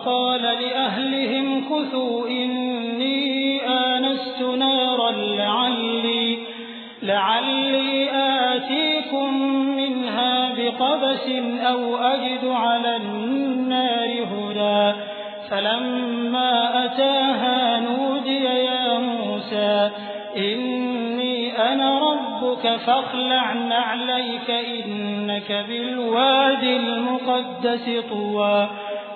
فقال لأهلهم كثوا إني آنست نارا لعلي, لعلي آتيكم منها بقبس أو أجد على النار هدى. فلما أتاها نودي يا موسى إني أنا ربك فاخلع نعليك إنك بالواد المقدس طوى.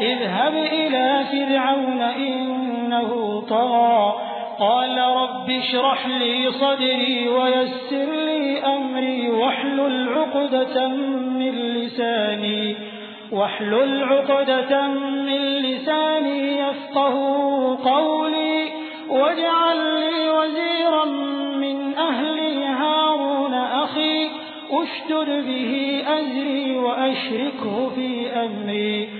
اذهب إلى فرعون إنه طغى. قال رب اشرح لي صدري ويسر لي أمري واحلل عقدة من لساني واحلل عقدة من لساني يفقه قولي واجعل لي وزيرا من أهلي هارون أخي أشتد به أزري وأشركه في أمري.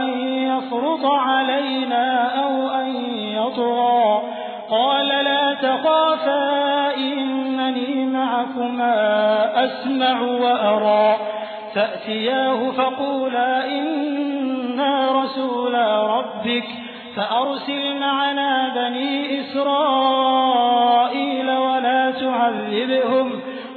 أن يفرط علينا أو أن يطغى قال لا تخافا إنني معكما أسمع وأرى فأتياه فقولا إنا رسولا ربك فأرسل معنا بني إسرائيل ولا تعذبهم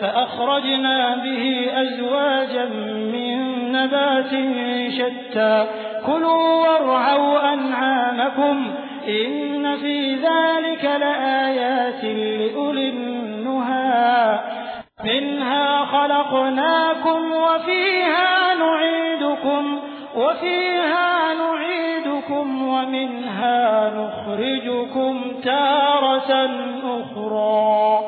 فأخرجنا به أزواجا من نبات شتى. كلوا وارعوا أنعامكم إن في ذلك لآيات لأولي النهى. منها خلقناكم وفيها نعيدكم وفيها نعيدكم ومنها نخرجكم تارة أخرى.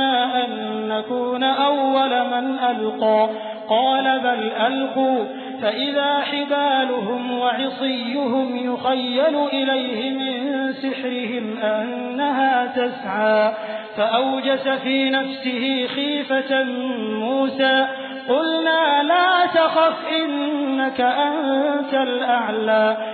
أن نكون أول من ألقى قال بل ألقوا فإذا حبالهم وعصيهم يخيل إليه من سحرهم أنها تسعى فأوجس في نفسه خيفة موسى قلنا لا تخف إنك أنت الأعلى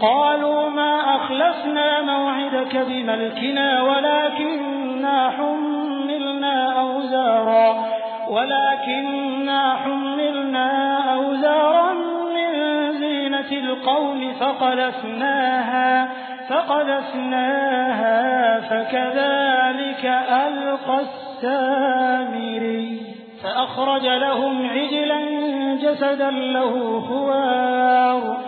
قالوا ما أخلفنا موعدك بملكنا ولكننا حملنا أوزارا ولكننا حملنا أوزارا من زينة القوم فقلفناها فقذفناها فكذلك ألقى السامري. فأخرج لهم عجلا جسدا له خوار.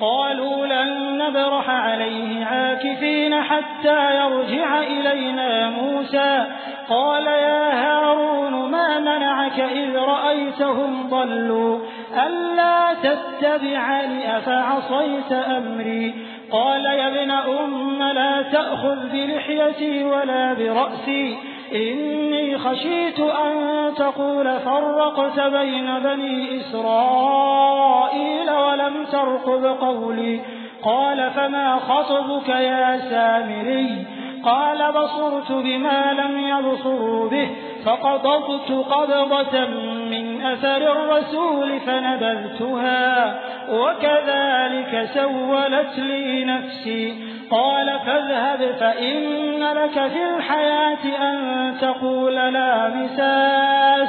قالوا لن نبرح عليه عاكفين حتى يرجع إلينا موسى. قال يا هارون ما منعك إذ رأيتهم ضلوا؟ ألا تتبعني أفعصيت أمري؟ قال يا ابن أم لا تأخذ بلحيتي ولا برأسي. إني خشيت أن تقول فرقت بين بني إسرائيل ولم ترقب قولي قال فما خطبك يا سامري؟ قال بصرت بما لم يبصروا به فقبضت قبضة من أثر الرسول فنبذتها وكذلك سولت لي نفسي. قال فاذهب فإن لك في الحياة أن تقول لا مساس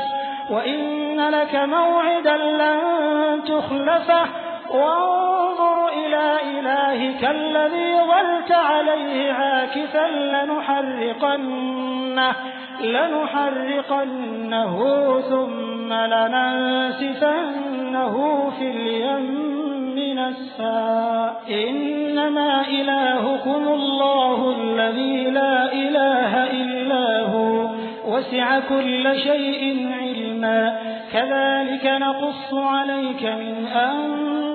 وإن لك موعدا لن تخلفه وانظر إلى إلهك الذي ظلت عليه عاكفا لنحرقنه, لنحرقنه ثم لننسفنه في اليم نسفا. إنما إلهكم الله الذي لا إله إلا هو وسع كل شيء علما. كذلك نقص عليك من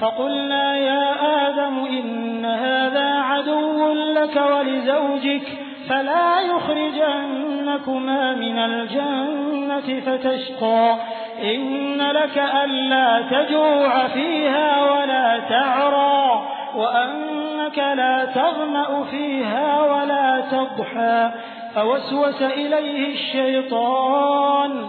فقلنا يا آدم إن هذا عدو لك ولزوجك فلا يخرجنكما من الجنة فتشقى إن لك ألا تجوع فيها ولا تعرى وأنك لا تظمأ فيها ولا تضحى فوسوس إليه الشيطان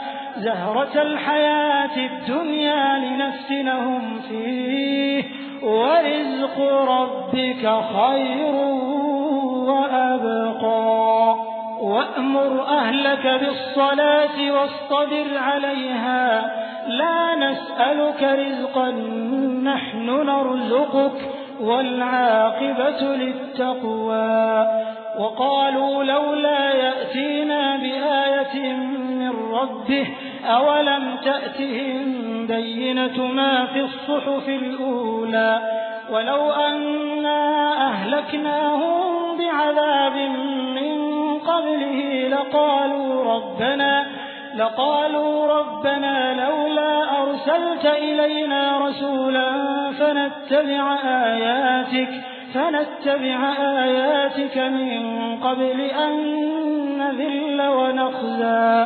زهرة الحياة الدنيا لنفتنهم فيه ورزق ربك خير وأبقى. وأمر أهلك بالصلاة واصطبر عليها لا نسألك رزقا نحن نرزقك والعاقبة للتقوى. وقالوا لولا يأتينا بآية من ربه أولم تأتهم بينة ما في الصحف الأولى ولو أنا أهلكناهم بعذاب من قبله لقالوا ربنا لقالوا ربنا لولا أرسلت إلينا رسولا فنتبع آياتك فنتبع آياتك من قبل أن نذل ونخزى